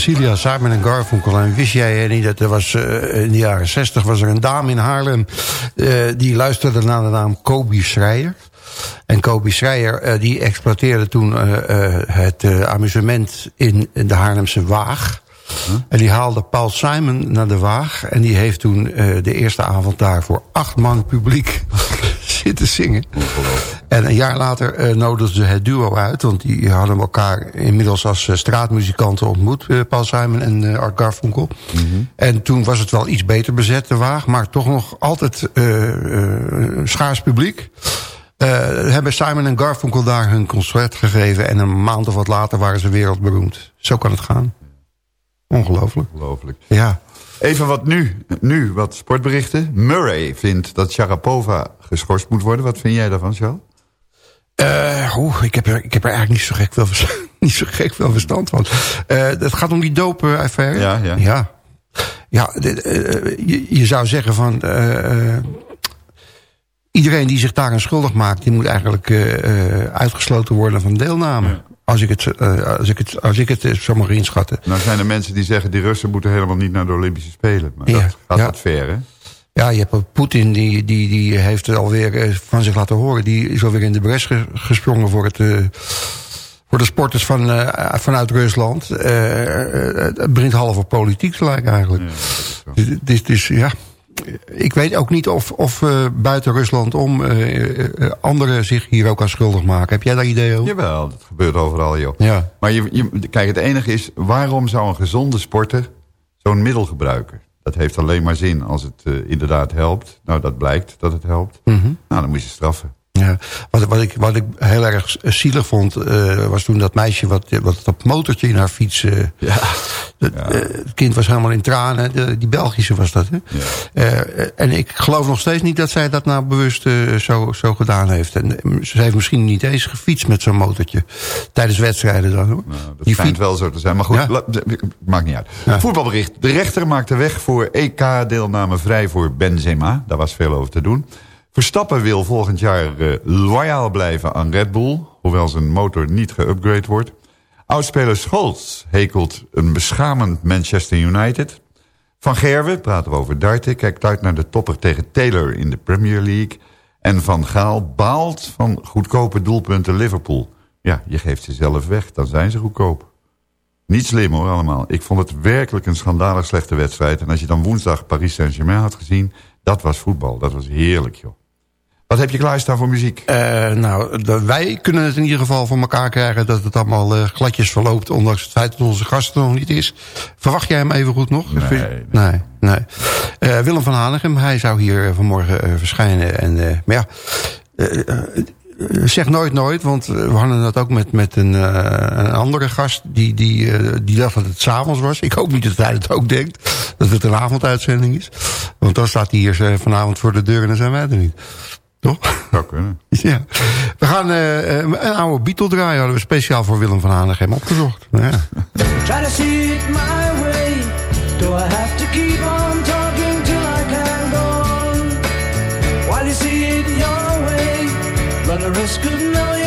Cecilia Simon en Garfunkel. En wist jij niet dat er was, eh, in de jaren 60 was er een dame in Haarlem... eh, die luisterde naar de naam Kobi Schreier. En Kobi Schreier eh, die exploiteerde toen het amusement in de Haarlemse Waag. En die haalde Paul Simon naar de Waag. En die heeft toen de eerste avond daar voor acht man publiek zitten zingen. En een jaar later nodigden ze het duo uit. Want die hadden elkaar inmiddels als eh, straatmuzikanten ontmoet. eh, Paul Simon en Art Garfunkel. En toen was het wel iets beter bezet, de Waag. Maar toch nog altijd schaars publiek. Hebben Simon en Garfunkel daar hun concert gegeven. En een maand of wat later waren ze wereldberoemd. Zo kan het gaan. Ongelooflijk. Ongelooflijk. Ja. Even wat nu, nu wat sportberichten. Murray vindt dat Sharapova geschorst moet worden. Wat vind jij daarvan, Charles? Eh, oeh, ik, heb er, ik heb er eigenlijk niet zo gek veel, niet zo gek veel verstand van. Eh, het gaat om die dopen-affaire. Ja, ja. Ja, ja dit, eh, je, je zou zeggen van... eh, eh, iedereen die zich daaraan schuldig maakt... die moet eigenlijk eh, eh, uitgesloten worden van deelname. Als ik het, eh, als ik het, als ik het eh, zo mag inschatten. Nou zijn er mensen die zeggen... die Russen moeten helemaal niet naar de Olympische Spelen. Maar Ja, dat gaat ja. wat ver, hè? Ja, je hebt Poetin, die, die, die heeft het alweer eh, van zich laten horen. Die is alweer in de bres ge- gesprongen voor, het, eh, voor de sporters van, eh, vanuit Rusland. Het begint half op politiek te lijken eigenlijk. Dus, dus, dus ja, ik weet ook niet of, of buiten Rusland om anderen zich hier ook aan schuldig maken. Heb jij daar idee over? Jawel, dat gebeurt overal, joh. Ja. Maar je, je, kijk, het enige is... waarom zou een gezonde sporter zo'n middel gebruiken? Dat heeft alleen maar zin als het eh, inderdaad helpt. Nou, dat blijkt dat het helpt. Mhm. Nou, dan moet je straffen. Ja, wat, wat, ik, wat ik heel erg zielig vond, eh, was toen dat meisje wat, wat dat motortje in haar fiets... eh, dat, eh, het kind was helemaal in tranen, de, die Belgische was dat. Hè? Eh, en ik geloof nog steeds niet dat zij dat nou bewust zo, zo gedaan heeft. En ze heeft misschien niet eens gefietst met zo'n motortje. Tijdens wedstrijden dan. Hoor. Dat schijnt wel zo te zijn. Maar goed, la- maakt niet uit. Voetbalbericht. De rechter maakte weg voor EK-deelname vrij voor Benzema. Daar was veel over te doen. Verstappen wil volgend jaar eh, loyaal blijven aan Red Bull. Hoewel zijn motor niet geüpgrade wordt. Oudspeler Scholz hekelt een beschamend Manchester United. Van Gerwe, praten we over darten, kijkt uit naar de topper tegen Taylor in de Premier League. En Van Gaal baalt van goedkope doelpunten Liverpool. Ja, je geeft ze zelf weg, dan zijn ze goedkoop. Niet slim hoor allemaal. Ik vond het werkelijk een schandalig slechte wedstrijd. En als je dan woensdag Paris Saint-Germain had gezien... dat was voetbal, dat was heerlijk joh. Wat heb je klaarstaan voor muziek? Eh, nou, de- wij kunnen het in ieder geval voor elkaar krijgen... dat het allemaal eh, gladjes verloopt, ondanks het feit dat onze gast er nog niet is. Verwacht jij hem even goed nog? Nee, nee. nee. Eh, Willem van Hanegem, hij zou hier vanmorgen verschijnen. En, maar ja, zeg nooit nooit, want we hadden dat ook met, met een, een andere gast... Die, die, die dacht dat het s'avonds was. Ik hoop niet dat hij het ook denkt, dat het een avonduitzending is. Want dan staat hij hier vanavond voor de deur en dan zijn wij er niet. Toch? Zou kunnen. Ja. We gaan eh, eh, een oude Beatle draaien. Hadden we speciaal voor Willem van Hanegem opgezocht. Nou ja. Try to see it my way. Do I have to keep on talking till I can go on? While you see it your way, run the risk of knowing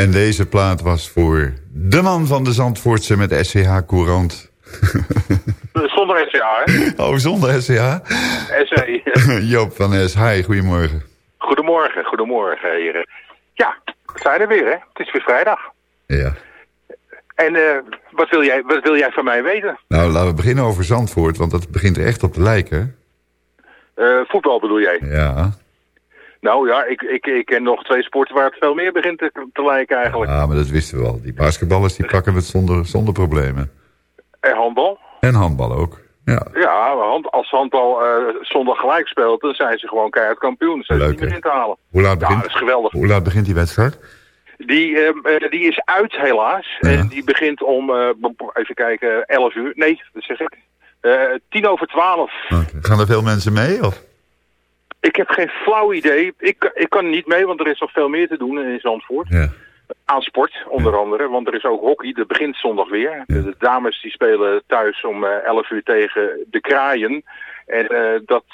En deze plaat was voor de man van de Zandvoortse met SCH Courant. Zonder SCA, hè? Oh, zonder SCH? SE. Joop van S. Hi, goedemorgen. Goedemorgen, goedemorgen, heren. Ja, we zijn er weer, hè? Het is weer vrijdag. Ja. En eh, wat, wil jij, wat wil jij van mij weten? Nou, laten we beginnen over Zandvoort, want dat begint er echt op te lijken. Eh, voetbal bedoel jij? Ja. Nou ja, ik, ik, ik ken nog twee sporten waar het veel meer begint te, te lijken eigenlijk. Ja, maar dat wisten we al. Die basketballers die pakken we het zonder, zonder problemen. En handbal? En handbal ook. Ja, Ja, hand, als handbal eh, zondag gelijk speelt, dan zijn ze gewoon keihard kampioen. Ze Leuk, niet meer in te halen. Hoe laat Ja, begint, dat is geweldig. Hoe laat begint die wedstrijd? Die, ehm, eh, die is uit helaas. En die begint om, eh, even kijken, 11 uur. Nee, dat zeg ik. Eh, tien over twaalf. Gaan er veel mensen mee? Of? Ik heb geen flauw idee. Ik, ik kan niet mee, want er is nog veel meer te doen in Zandvoort. Ja. Aan sport, onder andere. Want er is ook hockey. Dat begint zondag weer. De, de dames die spelen thuis om eh, 11 uur tegen de Kraaien. En dat,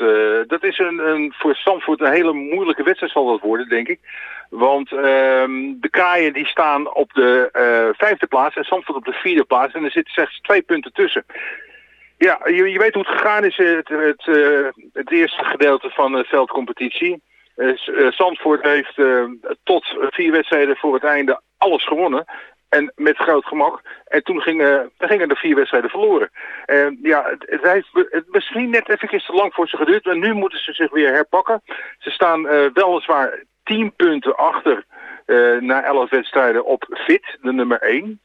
dat is een, een, voor Zandvoort een hele moeilijke wedstrijd zal dat worden, denk ik. Want ehm, de Kraaien die staan op de eh, vijfde plaats en Zandvoort op de vierde plaats. En er zitten slechts twee punten tussen. Ja, je, je weet hoe het gegaan is, het, het, eh, het eerste gedeelte van de veldcompetitie. Eh, eh, Zandvoort heeft eh, tot vier wedstrijden voor het einde alles gewonnen. En met groot gemak. En toen gingen, toen gingen er vier wedstrijden verloren. En ja, het, heeft het misschien net even te lang voor ze geduurd. Maar nu moeten ze zich weer herpakken. Ze staan eh, weliswaar tien punten achter eh, na elf wedstrijden op FIT, de nummer één.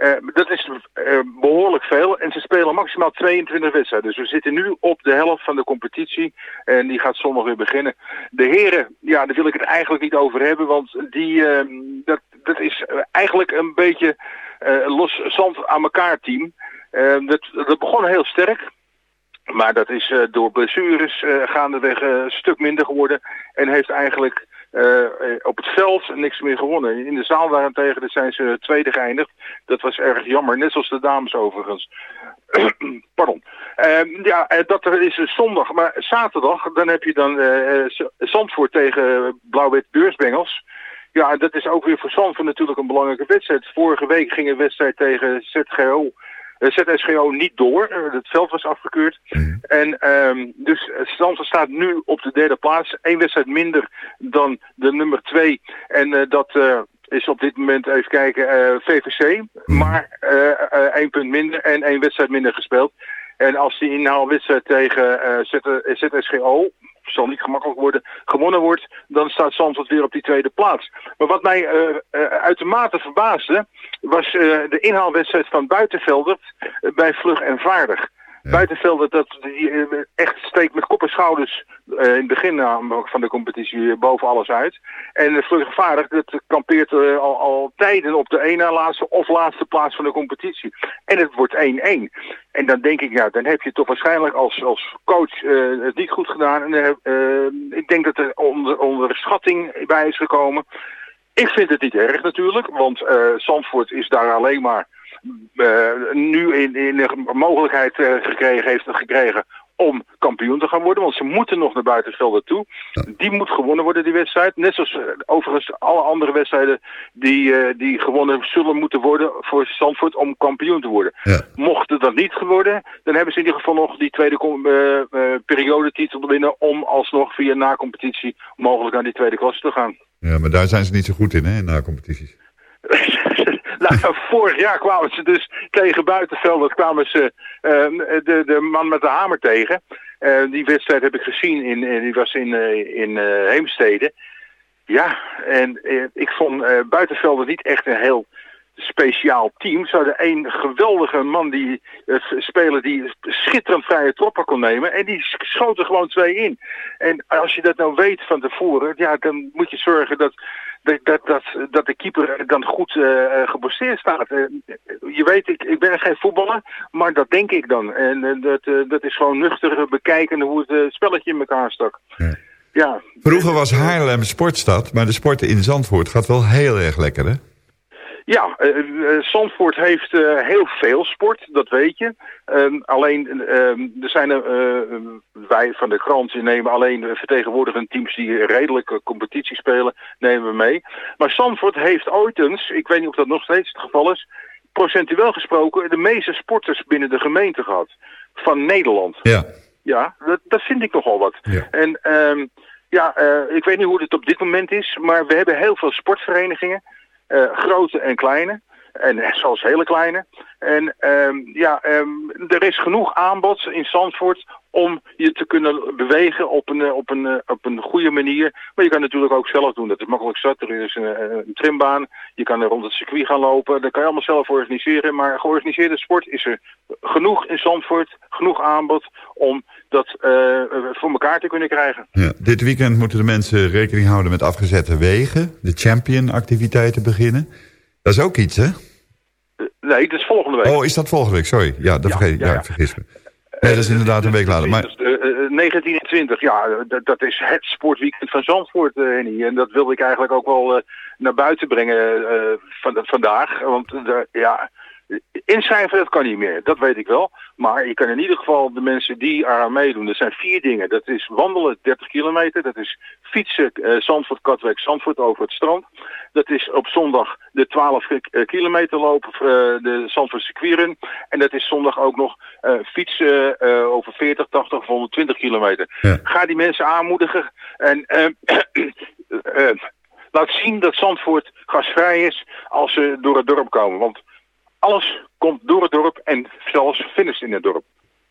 Eh, dat is eh, behoorlijk veel. En ze spelen maximaal 22 wedstrijden. Dus we zitten nu op de helft van de competitie. En die gaat zondag weer beginnen. De heren, ja, daar wil ik het eigenlijk niet over hebben. Want die, eh, dat, dat is eigenlijk een beetje los zand aan elkaar team. Eh, dat, dat begon heel sterk. Maar dat is door blessures gaandeweg een stuk minder geworden. En heeft eigenlijk eh, eh, op het veld niks meer gewonnen. In de zaal daarentegen daar zijn ze tweede geëindigd. Dat was erg jammer. Net zoals de dames overigens. Pardon. Ehm, ja, eh, dat is zondag. Maar zaterdag, dan heb je dan Z- Zandvoort tegen Blauw-Wit Beursbengels. Ja, dat is ook weer voor Zandvoort natuurlijk een belangrijke wedstrijd. Vorige week ging een wedstrijd tegen ZGO. Eh, ZSGO niet door. Eh, het veld was afgekeurd. En ehm, dus eh, Zandvoort staat nu op de derde plaats. Eén wedstrijd minder dan de nummer twee. En dat is op dit moment, even kijken, VVC. Maar eh, eh, één punt minder en één wedstrijd minder gespeeld. En als die inhaalwedstrijd tegen ZSGO, zal niet gemakkelijk worden, gewonnen wordt, dan staat Zandvoort weer op die tweede plaats. Maar wat mij eh, eh, uitermate verbaasde, was eh, de inhaalwedstrijd van Buitenveldert bij Vlug en Vaardig. Buitenvelder dat die eh, echt steekt met kop en schouders eh, in het begin namelijk van de competitie eh, boven alles uit. En uh, Vlug en Vaardig dat kampeert eh, al, al tijden op de ene laatste of laatste plaats van de competitie. En het wordt 1-1. En dan denk ik, ja, dan heb je toch waarschijnlijk als, als coach eh, het niet goed gedaan. En eh, eh, ik denk dat er onder, onder schatting bij is gekomen. Ik vind het niet erg natuurlijk, want eh Zandvoort is daar alleen maar eh, nu in, in de mogelijkheid eh, gekregen, heeft gekregen om kampioen te gaan worden. Want ze moeten nog naar buitenvelden toe. Die moet gewonnen worden, die wedstrijd. Net zoals eh, overigens alle andere wedstrijden die, eh, die gewonnen zullen moeten worden voor Zandvoort om kampioen te worden. Mocht het dat niet geworden, dan hebben ze in ieder geval nog die tweede eh, eh, periodetitel winnen om alsnog via na-competitie mogelijk naar die tweede klasse te gaan. Ja, maar daar zijn ze niet zo goed in, hè, in na-competities. nou, vorig jaar kwamen ze dus tegen Buitenveld, kwamen ze eh, de, de man met de hamer tegen. Eh, die wedstrijd heb ik gezien, in, in- die was in, eh, in eh, Heemstede. Ja, en eh, ik vond eh Buitenvelder niet echt een heel speciaal team. Ze hadden één geweldige man die eh, speler die schitterend vrije troppen kon nemen. En die schoot er gewoon twee in. En als je dat nou weet van tevoren, ja, dan moet je zorgen dat, dat, dat, dat, dat de keeper dan goed eh geposteerd staat. Eh, je weet, ik, ik ben geen voetballer, maar dat denk ik dan. En eh, dat, eh, dat is gewoon nuchter bekijken hoe het eh, spelletje in elkaar stak. Ja, Vroeger was Haarlem sportstad, maar de sport in Zandvoort gaat wel heel erg lekker, hè? Ja, eh, eh, Zandvoort heeft eh, heel veel sport, dat weet je. Ehm, alleen, ehm, er zijn er, wij van de krant nemen alleen vertegenwoordigende teams die redelijk uh, competitie spelen, nemen we mee. Maar Zandvoort heeft ooit eens, ik weet niet of dat nog steeds het geval is, procentueel gesproken de meeste sporters binnen de gemeente gehad. Van Nederland. Ja. Ja, dat, dat vind ik nogal wat. En ehm, ja, ik weet niet hoe het op dit moment is, maar we hebben heel veel sportverenigingen. Uh, grote en kleine. En zelfs hele kleine. En ehm, ja, ehm, er is genoeg aanbod in Zandvoort om je te kunnen bewegen op een, eh, op, een, eh, op een goede manier. Maar je kan natuurlijk ook zelf doen. Dat is makkelijk zat. Er is een, een trimbaan. Je kan er rond het circuit gaan lopen. Dat kan je allemaal zelf organiseren. Maar georganiseerde sport is er genoeg in Zandvoort. Genoeg aanbod om dat voor elkaar te kunnen krijgen. Ja, dit weekend moeten de mensen rekening houden met afgezette wegen. De champion-activiteiten beginnen. Dat is ook iets, hè? Nee, dat is volgende week. Oh, is dat volgende week? Sorry. Ja, dat Ja, vergeet, ja, ja, ik vergis me. Nee, dat is inderdaad een week later. Maar Dus, eh, eh, 19 en 20, ja, dat, dat is het sportweekend van Zandvoort, eh, Henny. En dat wilde ik eigenlijk ook wel naar buiten brengen van, vandaag. Want ja, inschrijven dat kan niet meer, dat weet ik wel. Maar je kan in ieder geval de mensen die eraan meedoen, dat zijn vier dingen. Dat is wandelen 30 kilometer, dat is fietsen eh, Zandvoort, Katwijk, Zandvoort over het strand. Dat is op zondag de 12 ki- eh, kilometer lopen, eh, de Zandvoort circuitrun. En dat is zondag ook nog fietsen over 40, 80 of 120 kilometer. Ga die mensen aanmoedigen en laat zien dat Zandvoort gasvrij is als ze door het dorp komen. Want alles komt door het dorp en zelfs finish in het dorp.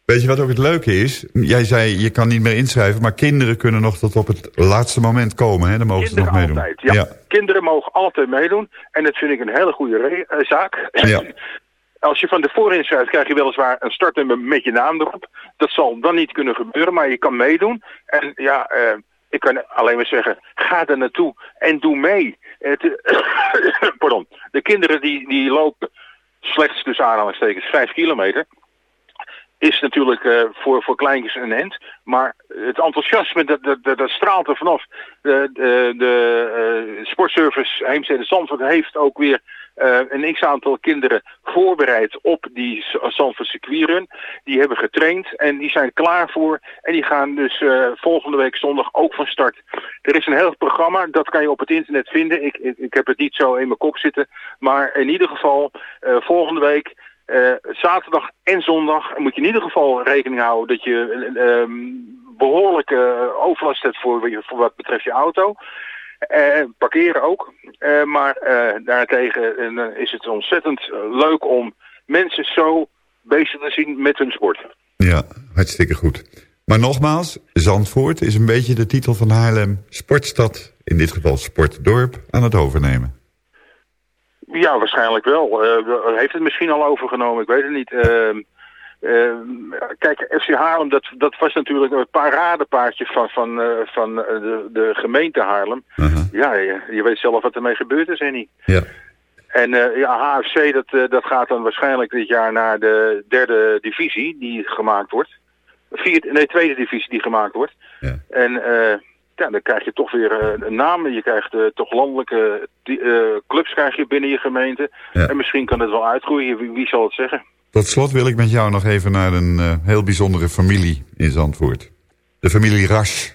weet je wat ook het leuke is? Jij zei, je kan niet meer inschrijven, maar kinderen kunnen nog tot op het laatste moment komen. Hè? Dan mogen ze nog Kinderen meedoen. altijd, ja. Kinderen mogen altijd meedoen. En dat vind ik een hele goede eh, zaak. Ja. Als je van tevoren inschrijft, krijg je weliswaar een startnummer met je naam erop. Dat zal dan niet kunnen gebeuren, maar je kan meedoen. En ja, eh, ik kan alleen maar zeggen, ga er naartoe en doe mee. Het, pardon. De kinderen die, die lopen slechts tussen aanhalingstekens 5 kilometer is natuurlijk eh, voor, voor kleintjes een end. Maar het enthousiasme, dat, dat, dat, straalt er vanaf. De, de, de eh, sportservice Heemstede Zandvoort heeft ook weer eh, een x-aantal kinderen voorbereid op die Z- Zandvoort circuitrun. Die hebben getraind en die zijn klaar voor. En die gaan dus eh, volgende week zondag ook van start. Er is een heel programma, dat kan je op het internet vinden. Ik, ik, heb het niet zo in mijn kop zitten. Maar in ieder geval, eh, volgende week eh, zaterdag en zondag moet je in ieder geval rekening houden dat je eh, ehm, behoorlijk eh, overlast hebt voor wat betreft je auto. Eh, parkeren ook. Eh, maar daarentegen eh, is het ontzettend leuk om mensen zo bezig te zien met hun sport. Ja, hartstikke goed. Maar nogmaals, Zandvoort is een beetje de titel van Haarlem. Sportstad, in dit geval sportdorp, aan het overnemen. Ja, waarschijnlijk wel. Heeft het misschien al overgenomen, ik weet het niet. Ehm, kijk, FC Haarlem, dat, dat was natuurlijk een paradepaardje van, van, eh, van eh, de, de gemeente Haarlem. Ja, je, je weet zelf wat ermee gebeurd is, Henny. Ja. En eh, ja, HFC, dat, dat gaat dan waarschijnlijk dit jaar naar de derde divisie die gemaakt wordt. Vierde, nee, tweede divisie die gemaakt wordt. En eh, ja, dan krijg je toch weer een naam. Je krijgt toch landelijke clubs krijg je binnen je gemeente. Ja. En misschien kan het wel uitgroeien, wie, wie zal het zeggen? Tot slot wil ik met jou nog even naar een eh, heel bijzondere familie in Zandvoort. De familie Rasch.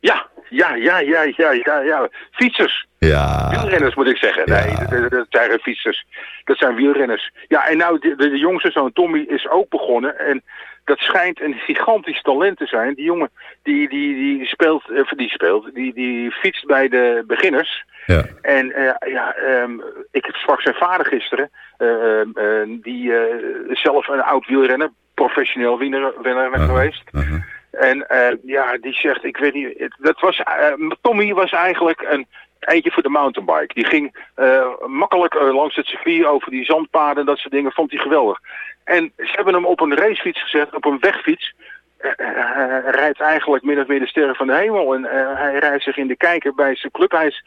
Ja, ja, ja, ja, ja, ja, ja. Fietsers. Ja. Wielrenners moet ik zeggen. Nee, dat, dat- dat zijn fietsers. Dat zijn wielrenners. Ja, en nou, de, de, de jongste zoon Tommy is ook begonnen. En dat schijnt een gigantisch talent te zijn. Die jongen, die, die, die speelt, eh, die speelt, die, die fietst bij de beginners. Ja. En eh, ja, ehm, ik sprak zijn vader gisteren. eh, ehm, eh, die zelf een oud wielrenner, professioneel winnaar, winnaar geweest. En ja, die zegt, ik weet niet, dat was, Tommy was eigenlijk een eentje voor de mountainbike. Die ging makkelijk langs het circuit over die zandpaden en dat soort dingen, vond hij geweldig. En ze hebben hem op een racefiets gezet, op een wegfiets. Eh, eh, hij rijdt eigenlijk min of meer de sterren van de hemel. En eh, hij rijdt zich in de kijker bij zijn club. Hij is,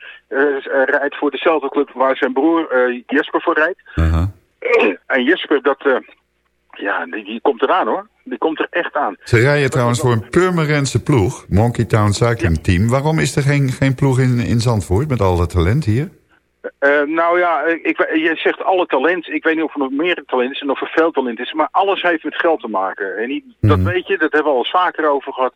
rijdt voor dezelfde club waar zijn broer Jesper voor rijdt. En Jesper, dat, ja, die, die komt eraan hoor. Die komt er echt aan. Ze rijden trouwens voor een Purmerendse ploeg, Monkey Town Cycling Team. Waarom is er geen, geen ploeg in, in Zandvoort met al dat talent hier? Eh, nou ja, ik, ik- je zegt alle talent. Ik weet niet of er nog meer talent is en of er veel talent is. Maar alles heeft met geld te maken. En niet, dat weet je, dat hebben we al eens vaker over gehad.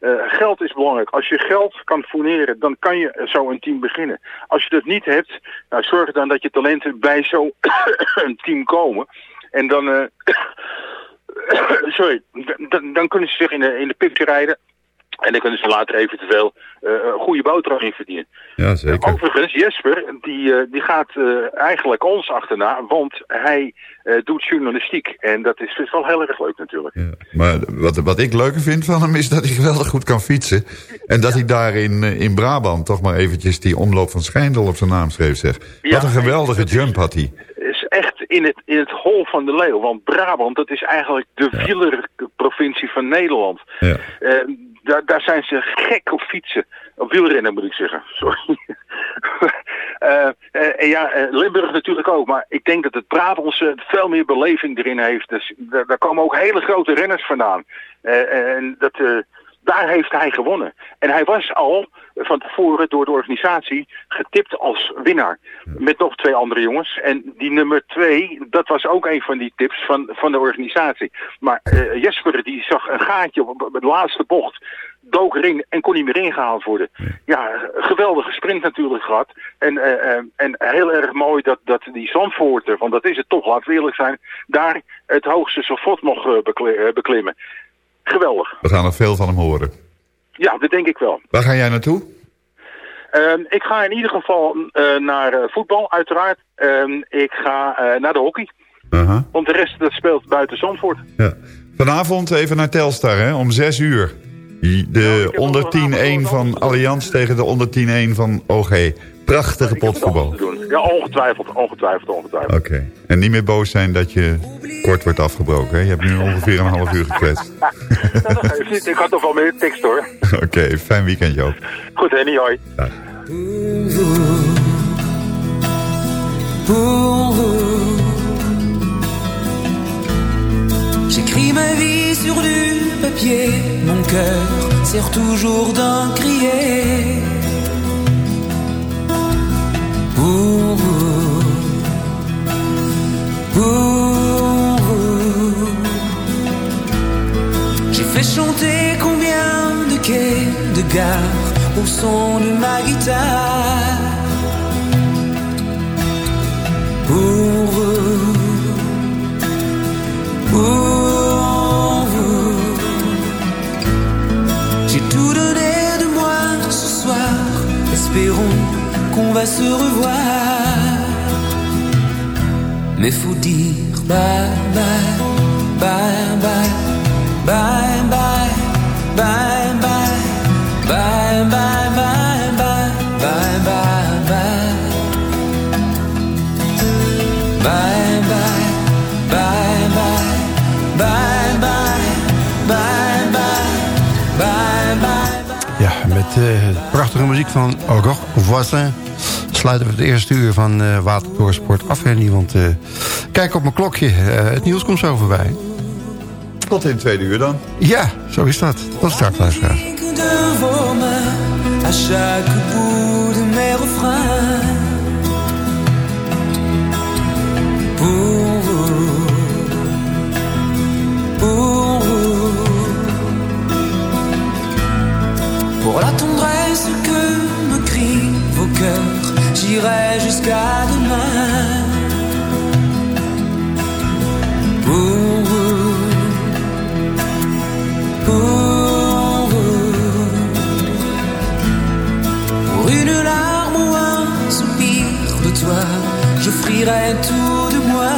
Eh, geld is belangrijk. Als je geld kan fourneren, dan kan je zo een team beginnen. Als je dat niet hebt, nou, zorg dan dat je talenten bij zo'n team komen. En dan, eh, sorry, dan, dan kunnen ze zich in de, in de rijden. En dan kunnen ze later eventueel uh, een goede boterham in verdienen. Ja, zeker. Overigens, Jesper, die, uh, die gaat uh, eigenlijk ons achterna, want hij doet journalistiek. En dat is dus wel heel erg leuk natuurlijk. Ja, maar wat, wat ik leuker vind van hem is dat hij geweldig goed kan fietsen. En dat hij daar in, in Brabant toch maar eventjes die omloop van Schijndel op zijn naam schreef, zeg. Ja, wat een geweldige jump had hij. is echt in het, in het hol van de leeuw. Want Brabant, dat is eigenlijk de ja. wielerprovincie van Nederland. Ja. Daar, zijn ze gek op fietsen. Op wielrennen moet ik zeggen. Sorry. uh, uh, en ja, uh, Limburg natuurlijk ook. Maar ik denk dat het Brabantse veel meer beleving erin heeft. Dus daar, daar komen ook hele grote renners vandaan. en dat, daar heeft hij gewonnen. En hij was al van tevoren door de organisatie getipt als winnaar. Met nog twee andere jongens. En die nummer twee, dat was ook een van die tips van, van de organisatie. Maar uh, Jesper die zag een gaatje op, de laatste bocht. Dook erin en kon niet meer ingehaald worden. Ja, geweldige sprint natuurlijk gehad. En, uh, uh, en heel erg mooi dat, dat die Zandvoorter, want dat is het toch, laten we eerlijk zijn, daar het hoogste sofort mocht beklimmen. Geweldig. We gaan nog veel van hem horen. Ja, dat denk ik wel. Waar ga jij naartoe? Uh, ik ga in ieder geval uh, naar uh, voetbal, uiteraard. ik ga naar de hockey. -huh. Want de rest dat speelt buiten Zandvoort. Ja. Vanavond even naar Telstar, hè? om 6 uur. De onder 10-1 van Allianz tegen de onder 10-1 van OG. Prachtige ja, potvoetbal. Ja, ongetwijfeld, ongetwijfeld, ongetwijfeld. Oké. Okay. En niet meer boos zijn dat je kort wordt afgebroken. Hè? Je hebt nu ongeveer een half uur gekletst. Ik had toch wel meer tekst hoor. Oké, okay, fijn weekend Joop. Goed Henny, hoi. Dag. Ma vie sur du papier, mon cœur sert toujours d'en crier. Pour vous. J'ai fait chanter combien de quais, de gares au son de ma guitare. Espérons qu'on va se revoir. Mais faut dire bye bye, bye bye, bye bye, bye prachtige muziek van Roch Voisin sluiten we het eerste uur van uh, Watertorensport af, Henny. Want uh, kijk op mijn klokje, uh, het nieuws komt zo voorbij. Tot in het tweede uur dan. Ja, zo is dat. Tot straks, luisteraars. de vos mains à chaque bout de mes refrains. Pour vous, pour vous, pour la tendresse que me j'irai jusqu'à demain. Pour vous, pour pour une larme ou un soupir de toi, j'offrirai tout de moi.